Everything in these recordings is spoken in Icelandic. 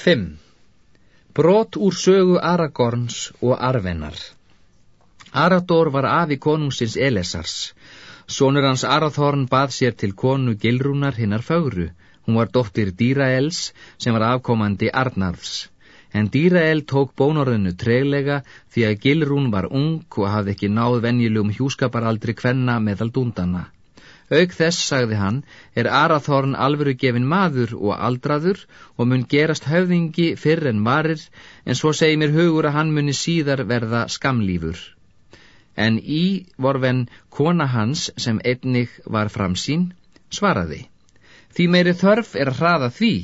5. Brot úr sögu Aragorns og Arvenar Arador var afi konungsins Elesars. Sónur hans Arathorn bað sér til konu Gilrúnar hinnar fögru. Hún var dóttir Dýraels sem var afkomandi Arnarðs. En Dýrael tók bónorðinu treglega því að Gilrún var ung og hafði ekki náð venjulegum hjúskaparaldri kvenna meðal dúndana. Aug þess, sagði hann, er Arathorn alveru gefin maður og aldraður og mun gerast höfðingi fyrr en varir, en svo segi mér hugur að hann muni síðar verða skamlífur. En í vorven kona hans, sem einnig var framsýn, svaraði. Því meiri þörf er að hraða því.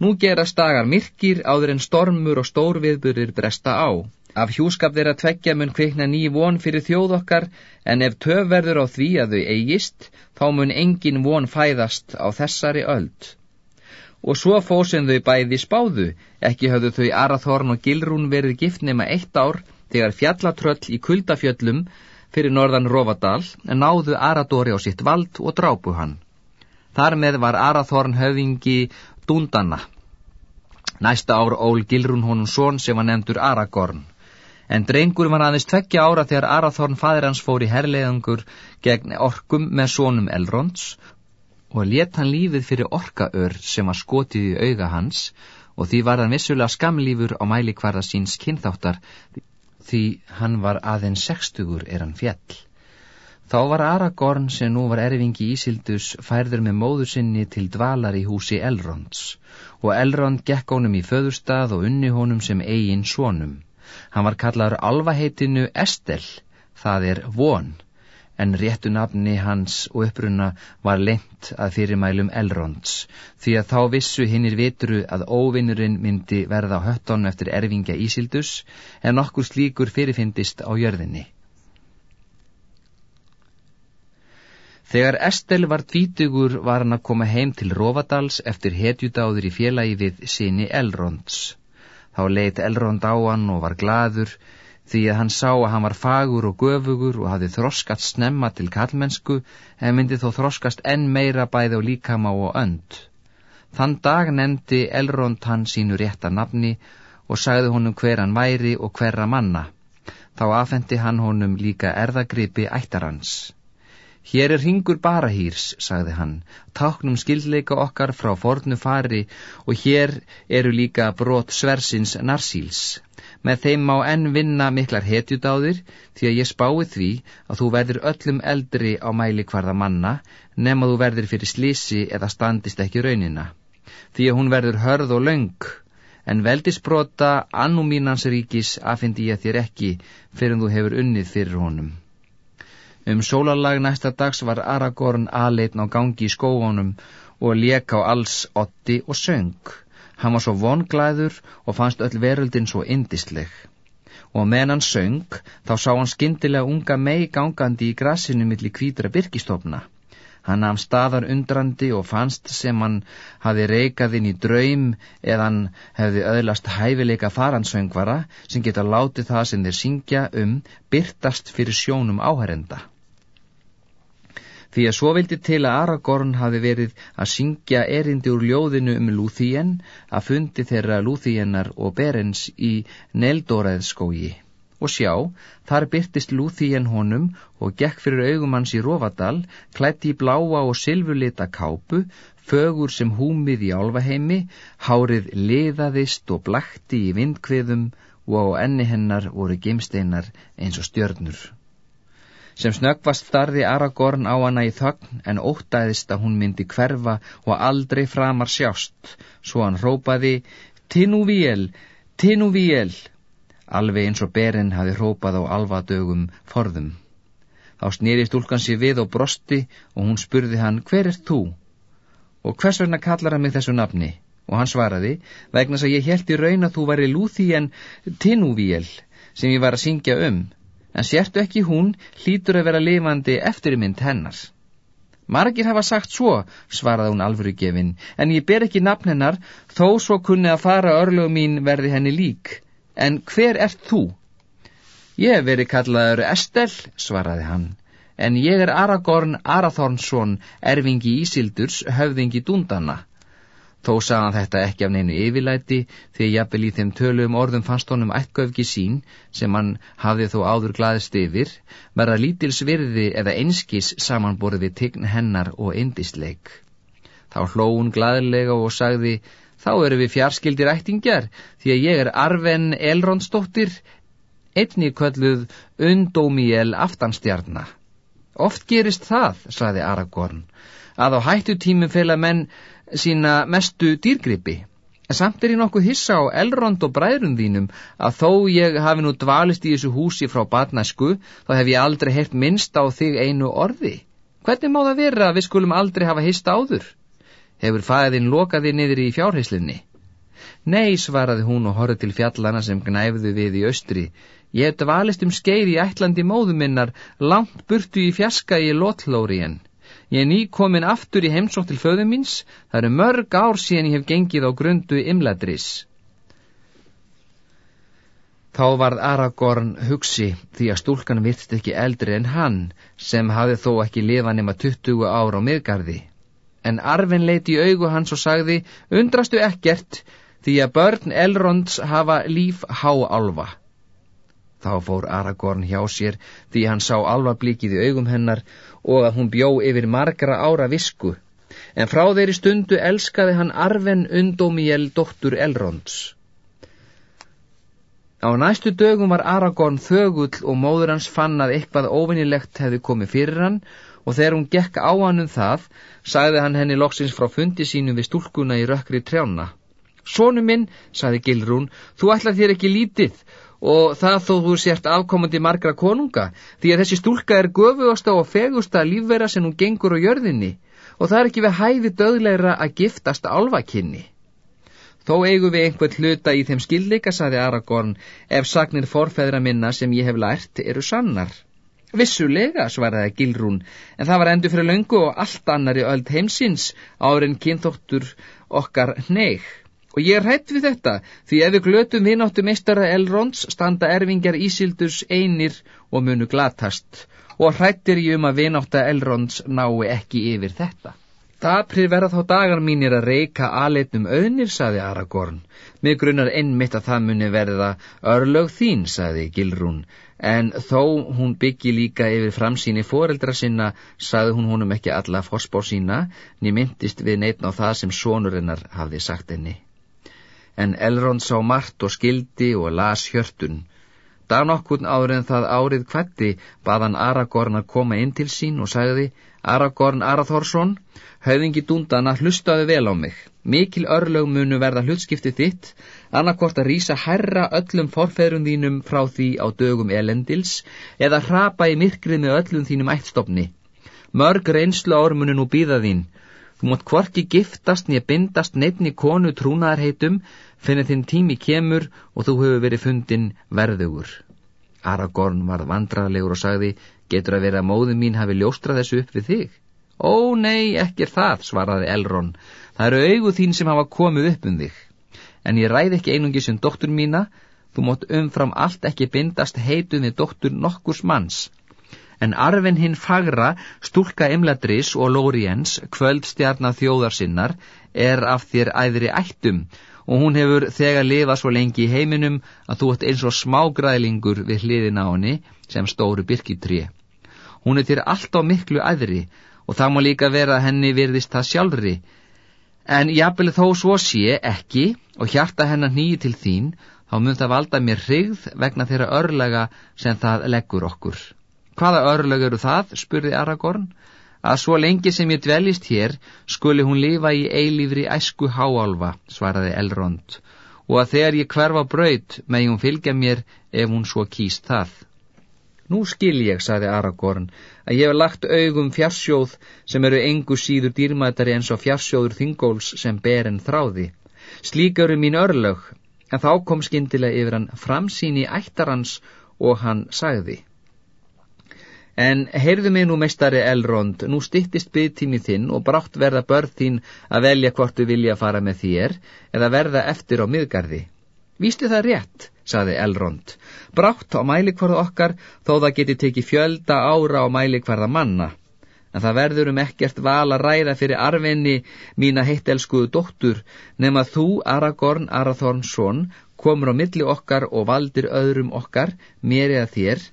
Nú gerast dagar myrkir áður en stormur og stórviðburir bresta á. Af hjúskap þeirra tveggja mun kvikna ný von fyrir þjóð okkar, en ef töf verður á því að þau eigist, þá mun engin von fæðast á þessari öld. Og svo fóðsinn þau bæði spáðu, ekki höfðu þau Arathorn og Gilrún verið gift nema eitt ár, þegar fjallatröll í kuldafjöllum fyrir norðan Rovadal, en náðu Aradori á sitt vald og drápu hann. Þar með var Arathorn höfðingi Dúndana. Næsta ár ól Gilrún honum són sem var nefndur Aragorn en drengur var aðeins tveggja ára þegar Arathorn fadir hans fór í herrleðangur gegn orkum með sónum Elrons og let hann lífið fyrir orkaör sem var skotið í auga hans og því var hann vissulega skamlífur á mælikvarða síns kynþáttar því hann var aðeins sextugur er hann fjall. Þá var Aragorn sem nú var erfingi Ísildus færður með móður sinni til dvalar í húsi Elrons og Elrond gekk honum í föðurstað og unni honum sem eigin sónum. Hann var kallaður alvaheitinu Estel, það er von, en réttu nafni hans og uppruna var lengt að fyrirmælum Elronds, því að þá vissu hinnir vituru að óvinnurinn myndi verða á hötton eftir erfingja Ísildus, en okkur slíkur fyrirfindist á jörðinni. Þegar Estel var tvítugur var hann að koma heim til Rovadals eftir hetjudáður í félagi við sinni Elronds. Þá leitt Elrond á hann og var gladur því að hann sá að hann var fagur og göfugur og hafði þroskast snemma til kallmennsku en myndi þó þroskast enn meira bæði á líkama og önd. Þann dag nefndi Elrond hann sínu rétta nafni og sagði honum hver hann væri og hverra manna. Þá afhendi hann honum líka erðagripi ættarhans. Hér er ringur barahýrs, sagði hann, táknum skildleika okkar frá fornu fari og hér eru líka brot sversins narsíls. Með þeim má enn vinna miklar hetjudáðir því að ég spái því að þú verður öllum eldri á mæli hvarða manna nema þú verður fyrir slísi eða standist ekki raunina. Því að hún verður hörð og laung, en veldisbrota annumínans ríkis afindi ég þér ekki fyrir þú hefur unnið fyrir honum. Um sólalag næsta dags var Aragorn aðleitn á gangi í skóunum og lék á alls otti og söng. Hann var svo vonglæður og fannst öll veröldin svo indisleg. Og meðan hann söng, þá sá hann skindilega unga mei gangandi í grassinu millir kvítra byrkistofna. Hann hafði staðar undrandi og fannst sem hann hafi reykað inn í draum eða hann hefði öðlast hæfileika faransöngvara sem geta látið það sem þeir syngja um byrtast fyrir sjónum áherenda. Því að svo vildi til að Aragorn hafi verið að syngja erindi úr ljóðinu um Lúþíen að fundi þeirra Lúþíenar og Berens í Neldóraðskógi. Og sjá, þar byrtist Lúþíen honum og gekk fyrir augumanns í Rófadal, klætti í bláa og silfurlita kápu, fögur sem húmið í álvaheimi, hárið liðaðist og blakti í vindkviðum og á enni hennar voru gemsteinar eins og stjörnur. Sem snöggvast starði Aragorn á hana í þögn en óttæðist að hún myndi hverfa og aldrei framar sjást, svo hann rópaði Tinúvíel, Tinúvíel, alveg eins og berinn hafi rópað á alvadögum forðum. Þá snýri stúlkan sér við og brosti og hún spurði hann, hver er þú? Og hvers vegna kallar hann mig þessu nafni? Og hann svaraði, vegna þess að ég held í raun að þú væri lúþí en Tinúvíel sem ég var að syngja um en sértu ekki hún hlýtur að vera lifandi eftirmynd hennar. Margir hafa sagt svo, svaraði hún alvörugefin, en ég ber ekki nafn hennar, þó svo kunni að fara örlög mín verði henni lík. En hver ert þú? Ég hef verið kallaður Estel, svaraði hann, en ég er Aragorn Arathornsson, erfingi Ísildurs, höfðingi Dúndana. Þó sagðan þetta ekki af neinu yfirlæti því jafnvel í þeim töluðum orðum fannst honum ættkauðki sín sem hann hafði þó áður glaðist yfir verða lítils virði eða einskis samanborið við tign hennar og indisleik. Þá hló hún glaðilega og sagði þá eru við fjarskildir ættingjar því að ég er Arven Elronsdóttir einni kölluð Undómiel aftanstjarnar. Oft gerist það, saði Aragorn, að á hættutímum fela menn sína mestu dýrgripi. En samt er ég nokkuð hissa á Elrond og bræðrum þínum að þó ég hafi nú dvalist í þessu húsi frá batnæsku, þá hef ég aldrei heyrt minnst á þig einu orði. Hvernig má það vera að við skulum aldrei hafa hýst áður? Hefur fæðin lokaði niður í fjárheislinni? Nei, svaraði hún og horfði til fjallana sem gnæfðu við í austri. Ég dvalist um skeið í ætlandi móðuminnar, langt burtu í fjaska í Lotlórien. Ég er ný komin aftur í heimsótt til föðu míns, það eru mörg ár síðan ég hef gengið á grundu imladris. Þá varð Aragorn hugsi því að stúlkan virtst ekki eldri en hann, sem hafi þó ekki lifað nema 20 ár á miðgarði. En Arvin leiti í augu hans og sagði, undrastu ekkert því að börn Elronds hafa líf háálfa. Þá fór Aragorn hjá sér því hann sá alvablíkið í augum hennar og að hún bjó yfir margra ára visku, en frá þeirri stundu elskaði hann arven undómiel dóttur Elronds. Á næstu dögum var Aragorn þögull og móður hans fann að eitthvað óvinnilegt hefði komið fyrir hann og þegar hún gekk á hann um það, sagði hann henni loksins frá fundi sínum við stúlkuna í rökkri trjána. Sónu minn, sagði Gilrún, þú ætlar þér ekki lítið og það þó þú sért afkomandi margra konunga, því að þessi stúlka er göfuðasta og fegusta lífvera sem hún gengur á jörðinni og það er ekki við hæði döðleira að giftast álvakinni. Þó eigum við einhvern hluta í þeim skilleika, saði Aragorn, ef sagnir forfeðra minna sem ég hef lært eru sannar. Vissulega, svaraði Gilrún, en það var endur fyrir löngu og allt annari öld heimsins árin kynþóttur okkar neig. Og ég er hrætt við þetta, því ef við glötum vináttu meistara Elrons standa erfingjar Ísildurs einir og munu glatast, og hrættir ég um að vinátta Elrons nái ekki yfir þetta. Daprir verða þá dagar mínir að reyka aðleitnum auðnir, saði Aragorn. Mig grunnar einmitt að það muni verða örlög þín, saði Gilrún, en þó hún byggi líka yfir framsýni foreldra sinna, saði hún honum ekki alla fórspór sína, nýmyndist við neitn á það sem sonurinnar hafði sagt henni en Elrond sá margt og skildi og las hjörtun. Dag nokkun áður en það árið kvætti baðan Aragorn að koma inn til sín og sagði Aragorn Araþórsson, höfðingi dúndana hlustaði vel á mig. Mikil örlög munu verða hlutskipti þitt, annarkort að rýsa herra öllum forfeðrum þínum frá því á dögum elendils eða hrapa í myrkrið með öllum þínum ættstofni. Mörg reynslu ár munu nú býða þín. Þú mótt hvorki giftast nýja bindast nefni konu trúnaðarheitum finnir þinn tími kemur og þú hefur verið fundin verðugur. Aragorn var vandrarlegur og sagði, getur að vera að móðu mín hafi ljóstrað þessu upp við þig? Ó nei, ekki það, svaraði Elrond. Það eru augu þín sem hafa komið upp um þig. En ég ræð ekki einungi sem doktur mína, þú mótt umfram allt ekki bindast heitum við doktur nokkurs manns. En arfin hinn fagra, stúlka Imladris og Lóriens, kvöldstjarnar þjóðarsinnar, er af þér æðri ættum og hún hefur þegar lifað svo lengi í heiminum að þú ert eins og smágræðlingur við hliðin á henni sem stóru byrkitré. Hún er þér allt á miklu aðri og það má líka vera að henni virðist það sjálfri, en jafnvel þó svo sé ekki og hjarta hennar nýji til þín, þá mun það valda mér hrigð vegna þeirra örlega sem það leggur okkur. Hvaða örleg eru það, spurði Aragorn, að svo lengi sem ég dveljist hér skuli hún lifa í eilífri æsku háálfa, svaraði Elrond, og að þegar ég hverfa braut með hún fylgja mér ef hún svo kýst það. Nú skil ég, saði Aragorn, að ég hef lagt augum fjarsjóð sem eru engu síður dýrmætari eins og fjarsjóður þingóls sem ber en þráði. Slík eru mín örlög, en þá kom skindilega yfir hann framsýni ættarans og hann sagði. En heyrðu mig nú meistari Elrond, nú stittist byggtími þinn og brátt verða börð þín að velja hvort þú vilja fara með þér eða verða eftir á miðgarði. Vístu það rétt, saði Elrond, brátt á mælikvarða okkar þó það geti tekið fjölda ára á mælikvarða manna. en það verður um ekkert val að ræða fyrir arfinni mína heittelskuðu dóttur nema þú, Aragorn Arathornsson, komur á milli okkar og valdir öðrum okkar, mér eða þér,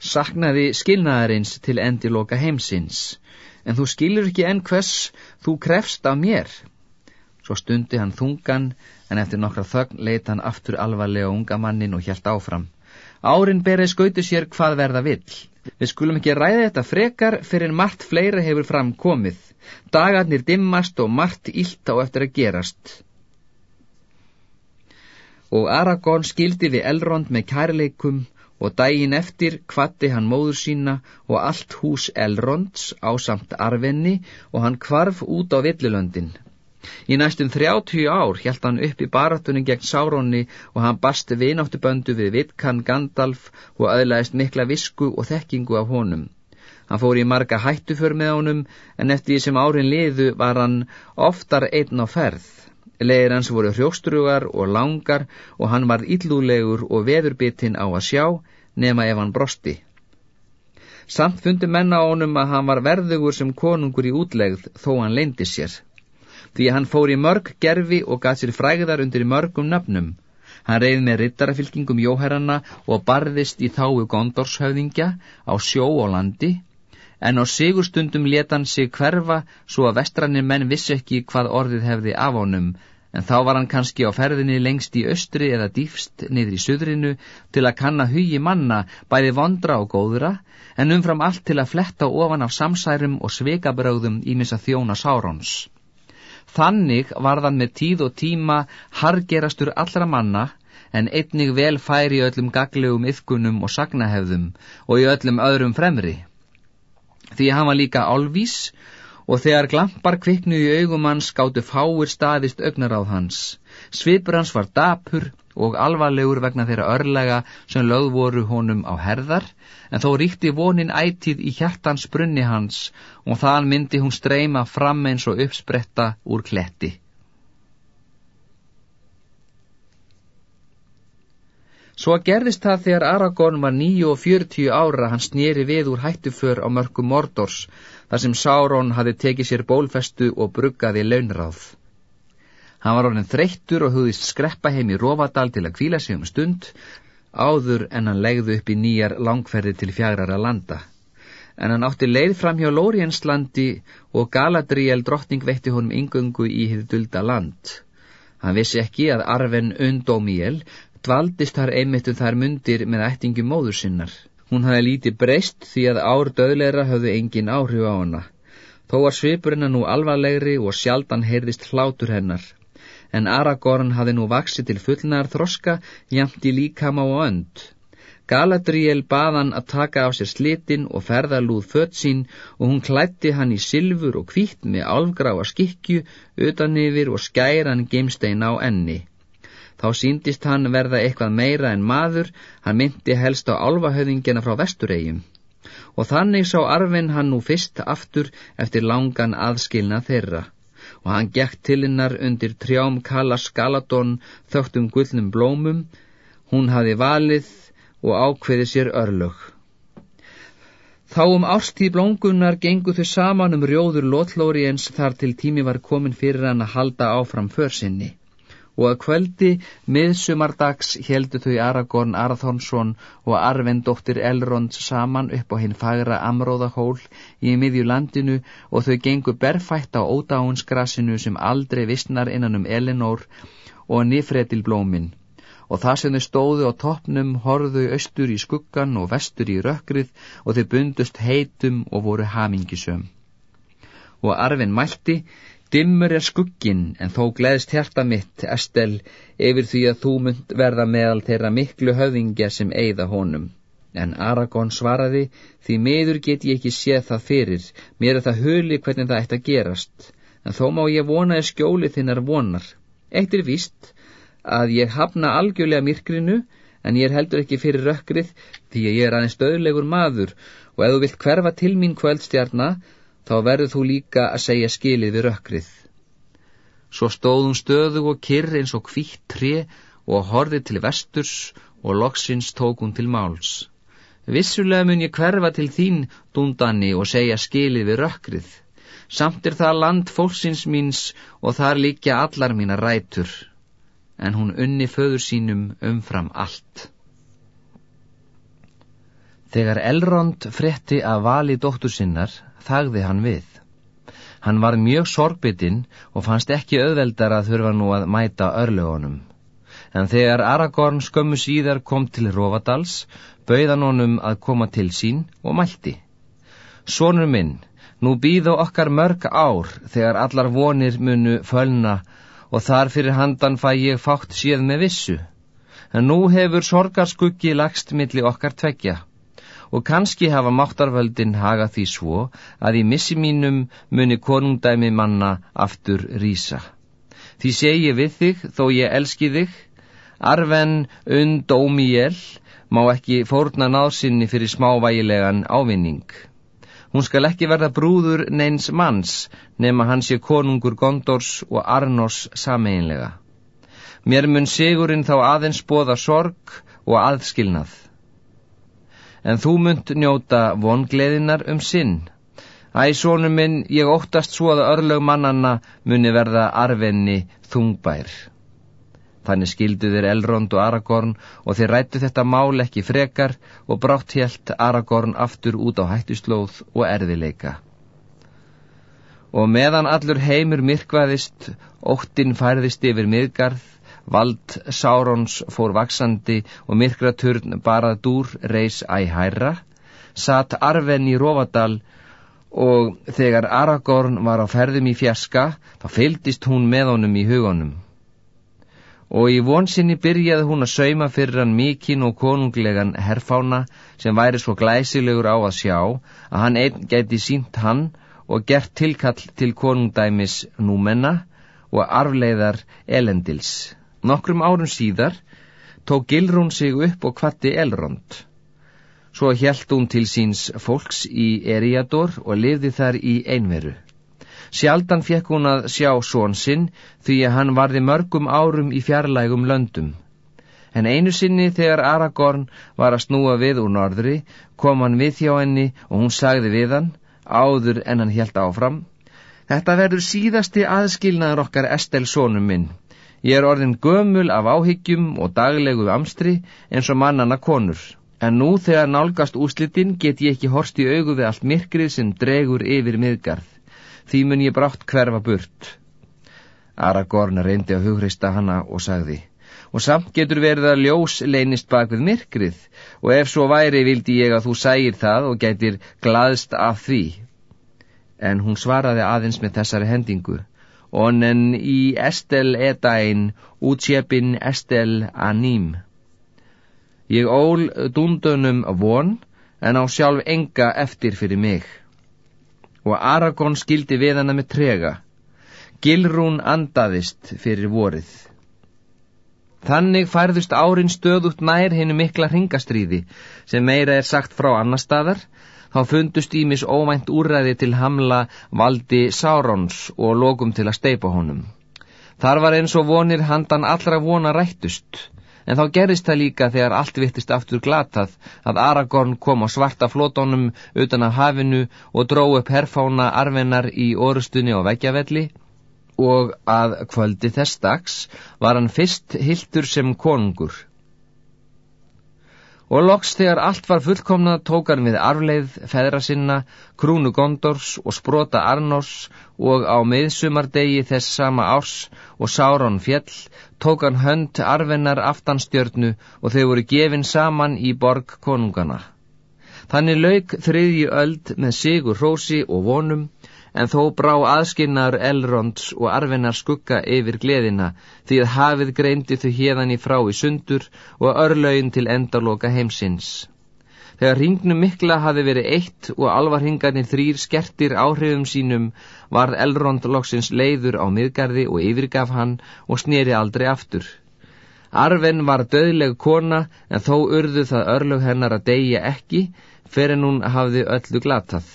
saknaði skilnaðarins til endiloka heimsins, en þú skilur ekki enn hvers þú krefst af mér. Svo stundi hann þungan, en eftir nokkra þögn leita hann aftur alvarlega unga mannin og hjælt áfram. Árin berið skautu sér hvað verða vill. Við skulum ekki ræða þetta frekar fyrir margt fleira hefur framkomið. Dagarnir dimmast og margt ílt á eftir að gerast. Og Aragorn skildi við Elrond með kærleikum og dægin eftir kvatti hann móður sína og allt hús Elronds á samt arvenni og hann kvarf út á villulöndin. Í næstum 30 ár hjælt hann upp í baratunni gegn Sárónni og hann basti vináttuböndu við Vitkan Gandalf og aðlæðist mikla visku og þekkingu af honum. Hann fór í marga hættuför með honum en eftir því sem árin liðu var hann oftar einn á ferð. Legir hans voru hrjóstrugar og langar og hann var illúlegur og veðurbitinn á að sjá nema ef hann brosti. Samt fundi menna á honum að hann var verðugur sem konungur í útlegð þó hann leindi sér því hann fór í mörg gerfi og gað sér frægðar undir mörgum nöfnum. Hann reyð með rittarafylkingum jóherranna og barðist í þáu gondorshöfðingja á sjó og landi, en á sigurstundum leta hann sig hverfa svo að vestrannir menn vissi ekki hvað orðið hefði af honum, en þá var hann kannski á ferðinni lengst í östri eða dýfst niður í söðrinu til að kanna hugi manna bæði vondra og góðra, en umfram allt til að fletta ofan af samsærum og sveikabröðum í misa þjóna Sárons. Þannig varðan með tíð og tíma hargerastur allra manna en einnig vel færi í öllum gaglegum yfkunum og sagnahefðum og í öllum öðrum fremri. Því hann var líka álvís og þegar glampar kviknu í augum hans skáttu fáir staðist augnaráð hans. Svipur hans var dapur og alvarlegur vegna þeirra örlega sem lögð voru honum á herðar en þó ríkti vonin ætið í hjartans brunni hans og þann myndi hún streyma fram eins og uppspretta úr kletti. Svo gerðist það þegar Aragorn var nýju og fjörtíu ára hann snýri við úr hættuför á mörgum mordors þar sem Sáron hafi tekið sér bólfestu og bruggaði launráð. Hann var orðin þreyttur og hugðist skreppa heim í Rófadal til að kvíla sig um stund áður en hann legði upp í nýjar langferði til fjagrara landa. En hann átti leið fram hjá Lórienslandi og Galadriel drottning veitti honum yngöngu í hið dulda land. Hann vissi ekki að arfen Undómiel dvaldist þar einmittum þar mundir með ættingum móður sinnar. Hún hafi lítið breyst því að ár döðleira höfðu engin áhrif á hana. Þó var svipurinn nú alvarlegri og sjaldan heyrðist hlátur hennar en Aragorn hafi nú vaksið til fullnar þroska jamt í líkama og önd. Galadriel baðan að taka á sér slitin og ferða lúð fött sín og hún klætti hann í silfur og kvítt með álgráa skikju utan yfir og skæran geimstein á enni. Þá síndist hann verða eitthvað meira en maður, hann myndi helst á álfahöðingina frá vesturegjum. Og þannig sá arfin hann nú fyrst aftur eftir langan aðskilna þeirra. Og hann gekk til hennar undir trjám Kala Skaladón þögtum gullnum blómum, hún hafi valið og ákveði sér örlög. Þá um árstíð blóngunar gengu þau saman um rjóður lotlóri eins þar til tími var komin fyrir hann að halda áfram försinni og að kvöldi miðsumardags heldu þau Aragorn Arathonsson og Arvendóttir Elrond saman upp á hinn fagra Amróðahól í miðju landinu og þau gengu berfætt á ódáinsgrasinu sem aldrei vissnar innan um Elinor og nifredil blómin og það sem þau stóðu á toppnum horðu austur í skuggan og vestur í rökkrið og þau bundust heitum og voru hamingisöm. Og arfin mælti, Dimmur er skuggin, en þó gleðst hjarta mitt, Estel, yfir því að þú mynd verða meðal þeirra miklu höfðingja sem eigða honum. En Aragón svaraði, því miður get ég ekki séð það fyrir, mér er það höli hvernig það ætti að gerast, en þó má ég vona að skjóli þinnar vonar. Eitt er víst, að ég hafna algjörlega myrkrinu, en ég er heldur ekki fyrir rökkrið, því ég er aðeins döðlegur maður, og ef þú vilt hverfa til mín kvöldstjarnar, þá verður þú líka að segja skilið við rökkrið. Svo stóðum stöðu og kyrr eins og kvítt tre og horfið til vesturs og loksins tók hún til máls. Vissulega mun ég hverfa til þín, dúndani, og segja skilið við rökkrið. Samt er það land fólksins míns og þar líkja allar mína rætur. En hún unni föður sínum umfram allt. Þegar Elrond fretti að vali dóttur sinnar, þagði hann við. Hann var mjög sorgbytinn og fannst ekki auðveldar að þurfa nú að mæta örlugunum. En þegar Aragorn skömmu síðar kom til Rovadals, bauðan honum að koma til sín og mælti. Sónur minn, nú býðu okkar mörg ár þegar allar vonir munu fölna og þar fyrir handan fæ ég fátt séð með vissu. En nú hefur sorgarskuggi lagst milli okkar tveggja og kannski hafa máttarvöldin haga því svo að í missi mínum muni konungdæmi manna aftur rýsa. Því segi við þig, þó ég elski þig, arven und ómíel má ekki fórna náðsynni fyrir smávægilegan ávinning. Hún skal ekki verða brúður neins manns nema hans sé konungur Gondors og Arnors sameinlega. Mér mun sigurinn þá aðeins bóða sorg og aðskilnað en þú munt njóta vongleðinar um sinn. Æ, sónu minn, ég óttast svo að örlög mannanna muni verða arvenni þungbær. Þannig skildu þeir Elrond og Aragorn og þeir rættu þetta mál ekki frekar og brátt helt Aragorn aftur út á hættuslóð og erðileika. Og meðan allur heimur myrkvaðist, óttin færðist yfir miðgarð, Vald Sárons fór vaksandi og myrkraturn barað dúr reys æhæra, satt Arven í Rófadal og þegar Aragorn var á ferðum í fjaska, þá fylgdist hún með honum í hugunum. Og í vonsinni byrjaði hún að sauma fyrir hann mikinn og konunglegan herfána sem væri svo glæsilegur á að sjá að hann einn gæti sínt hann og gert tilkall til konungdæmis númenna og arfleiðar elendils. Nokkrum árum síðar tók Gilrún sig upp og kvatti Elrond. Svo hjælt hún til síns fólks í Eriador og lifði þar í einveru. Sjaldan fekk hún að sjá són sinn því að hann varði mörgum árum í fjarlægum löndum. En einu sinni þegar Aragorn var að snúa við úr norðri kom hann við hjá henni og hún sagði við hann, áður en hann hjælt áfram. Þetta verður síðasti aðskilnaður okkar Estel sónum minn. Ég er orðin gömul af áhyggjum og daglegu amstri eins og mannana konur. En nú þegar nálgast úslitinn get ég ekki horst í augu við allt myrkrið sem dregur yfir miðgarð. Því mun ég brátt hverfa burt. Aragorn reyndi að hughrista hana og sagði Og samt getur verið að ljós leynist bak við myrkrið og ef svo væri vildi ég að þú sægir það og getur glaðst af því. En hún svaraði aðeins með þessari hendingu onen í estel edain útsjepin estel aním. Ég ól dundunum von, en á sjálf enga eftir fyrir mig. Og Aragón skildi við hana með trega. Gilrún andaðist fyrir vorið. Þannig færðust árin stöðugt nær hennu mikla ringastríði, sem meira er sagt frá annar staðar, þá fundust ímis óvænt úræði til hamla valdi Sárons og lokum til að steipa honum. Þar var eins og vonir handan allra vona rættust, en þá gerist það líka þegar allt vittist aftur glatað að Aragorn kom á svarta flótónum utan af hafinu og dró upp herfána arvenar í orustunni og veggjavelli. Og að kvöldi þess dags var hann fyrst hildur sem konungur Og loks þegar allt var fullkomna tók hann við arfleið feðra sinna, krúnu Gondors og sprota Arnors og á miðsumardegi þess sama árs og Sáron fjell tók hann hönd arfennar aftanstjörnu og þau voru gefin saman í borg konungana. Þannig lauk þriðji öld með sigur hrósi og vonum en þó brá aðskinnar Elronds og arfinnar skugga yfir gleðina því að hafið greindi þau hérðan í frá í sundur og örlaugin til endaloka heimsins. Þegar ringnum mikla hafi verið eitt og alvarhingarnir þrýr skertir áhrifum sínum varð Elrond loksins leiður á miðgarði og yfirgaf hann og snýri aldrei aftur. Arven var döðleg kona en þó urðu það örlög hennar að deyja ekki fyrir hún hafði öllu glatað.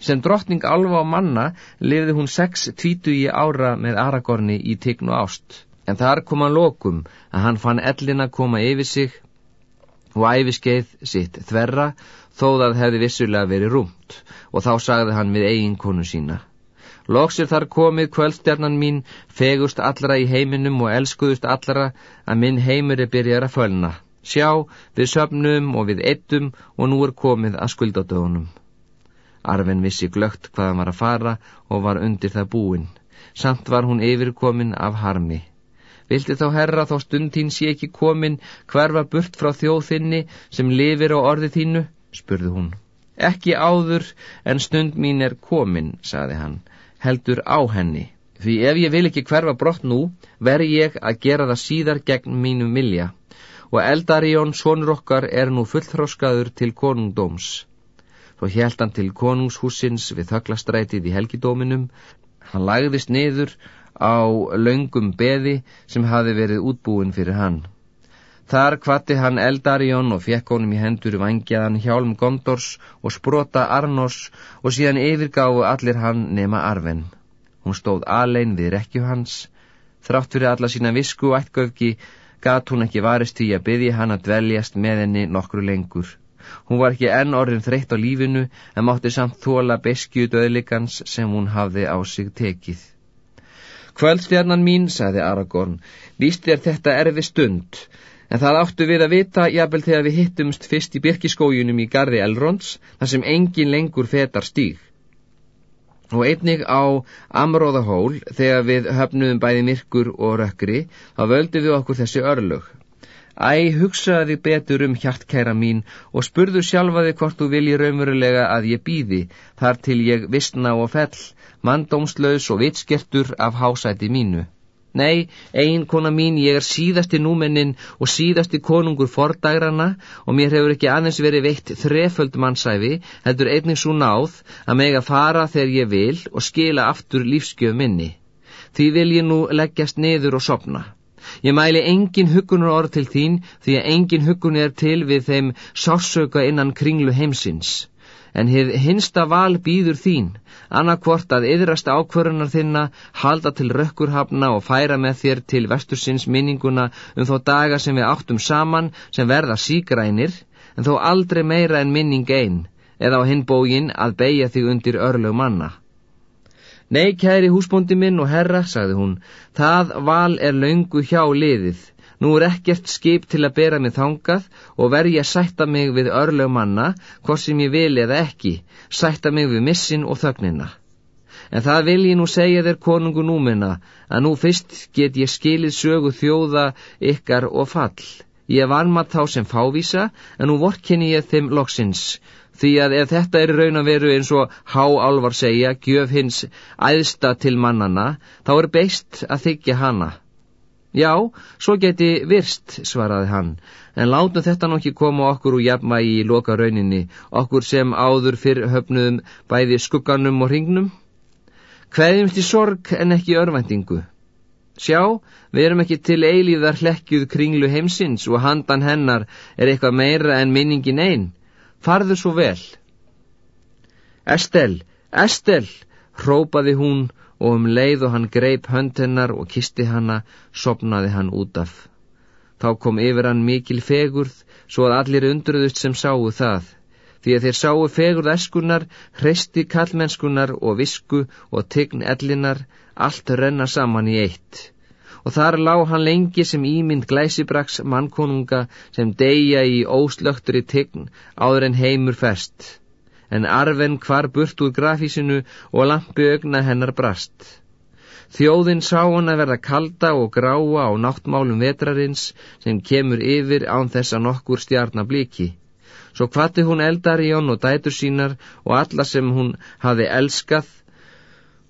Sem drottning alfa og manna lifði hún sex tvítugi ára með Aragorni í tign og ást. En þar kom hann lokum að hann fann ellina koma yfir sig og æfiskeið sitt þverra þó það hefði vissulega verið rúmt og þá sagði hann við eigin konu sína. Loks er þar komið kvöldstjarnan mín, fegust allra í heiminum og elskuðust allra að minn heimur er byrjar að fölna. Sjá, við söpnum og við eittum og nú er komið að skuldadögunum. Arven vissi glögt hvað hann var að fara og var undir það búin. Samt var hún yfirkomin af harmi. Vilti þá herra þó stund þín sé ekki komin hverfa burt frá þjóðinni sem lifir á orði þínu? spurði hún. Ekki áður en stund mín er komin, saði hann, heldur á henni. Því ef ég vil ekki hverfa brott nú, veri ég að gera það síðar gegn mínum vilja. Og Eldaríón, sonur okkar, er nú fullþróskaður til konungdóms. Þó held hann til konungshúsins við þöglastrætið í helgidóminum. Hann lagðist niður á laungum beði sem hafi verið útbúin fyrir hann. Þar kvatti hann Eldarjón og fekk honum í hendur vangjaðan hjálm Gondors og sprota Arnors og síðan yfirgáfu allir hann nema Arven. Hún stóð alein við rekju hans. Þrátt fyrir alla sína visku og ættgöfki gat hún ekki varist því að byggja hann að dveljast með henni nokkru lengur. Hún var ekki enn orðin þreytt á lífinu en mátti samt þóla beskju döðlikans sem hún hafði á sig tekið. Kvöldstjarnan mín, sagði Aragorn, víst er þetta erfi stund, en það áttu við að vita, jafnvel þegar við hittumst fyrst í byrkiskójunum í gardi Elrons, þar sem engin lengur fetar stíg. Og einnig á Amróðahól, þegar við höfnuðum bæði myrkur og rökkri, þá völdu við okkur þessi örlög. Æ, hugsaði betur um hjartkæra mín og spurðu sjálfaði hvort þú vilji raumurulega að ég býði, þar til ég vissna og fell, manndómslaus og vitskertur af hásæti mínu. Nei, ein kona mín, ég er síðasti númennin og síðasti konungur fordagrana og mér hefur ekki aðeins verið veitt þreföld mannsæfi, heldur einnig svo náð að meg að fara þegar ég vil og skila aftur lífskjöf minni. Því vil ég nú leggjast niður og sopna. Ég mæli engin hugunur orð til þín því að engin hugun er til við þeim sásauka innan kringlu heimsins. En hið hinsta val býður þín annarkvort að yðrast ákvörunar þinna, halda til rökkurhafna og færa með þér til vestursins minninguna um þó daga sem við áttum saman sem verða sígrænir, en þó aldrei meira en minning einn, eða á hinn bógin að beigja þig undir örlög manna. Nei, kæri húsbóndi minn og herra, sagði hún, það val er laungu hjá liðið, Nú er ekkert skip til að bera mig þangað og verði að sætta mig við örlög manna, hvort sem ég vil eða ekki, sætta mig við missin og þögnina. En það vil ég nú segja þér konungu númina, að nú fyrst get ég skilið sögu þjóða ykkar og fall. Ég vanmat þá sem fávísa, en nú vorkinni ég þeim loksins, því að ef þetta er raun að veru eins og háálvar segja, gjöf hins æðsta til mannana, þá er beist að þykja hana. Já, svo geti virst, svaraði hann, en látum þetta nokki koma okkur úr jafnmægi í loka rauninni, okkur sem áður fyrr höfnuðum bæði skugganum og hringnum. Hveðjumst í sorg en ekki örvendingu. Sjá, við erum ekki til eilíðar hlekkjuð kringlu heimsins og handan hennar er eitthvað meira en minningin einn. Farðu svo vel. Estel, Estel, hrópaði hún og um leið og hann greip hönd hennar og kisti hanna, sopnaði hann út af. Þá kom yfir hann mikil fegurð, svo að allir undruðust sem sáu það. Því að þeir sáu fegurð eskunar, hreisti kallmennskunar og visku og tign ellinar, allt renna saman í eitt. Og þar lág hann lengi sem ímynd glæsibraks mannkonunga sem deyja í óslögtri tign áður en heimur fest en arven hvar burt úr grafísinu og lampi augna hennar brast. Þjóðin sá hann að verða kalda og gráa á náttmálum vetrarins sem kemur yfir án þess að nokkur stjarnabliki. Svo kvatti hún Eldaríón og dætur sínar og alla sem hún hafi elskað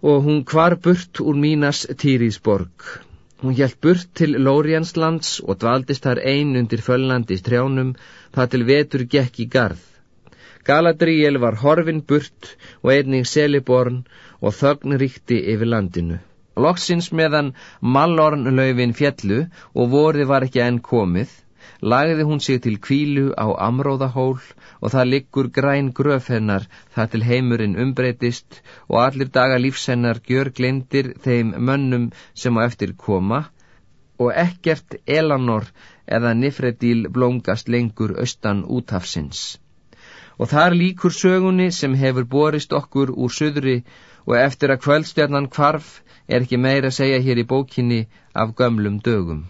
og hún hvar burt úr mínas Týrísborg. Hún hjælt burt til Lórianslands og dvaldist þar ein undir föllandi strjánum, það til vetur gekk í garð. Galadriel var horfin burt og einning seliborn og þögn ríkti yfir landinu. Loksins meðan mallornlaufin fjallu og vorði var ekki enn komið, lagði hún sig til kvílu á amróðahól og það liggur græn gröf hennar það til heimurinn umbreytist og allir daga lífsennar gjör glindir þeim mönnum sem á eftir koma og ekkert Elanor eða Nifredíl blómgast lengur austan útafsins. Og þar líkur sögunni sem hefur borist okkur úr söðri og eftir að kvöldstjarnan kvarf er ekki meira að segja hér í bókinni af gömlum dögum.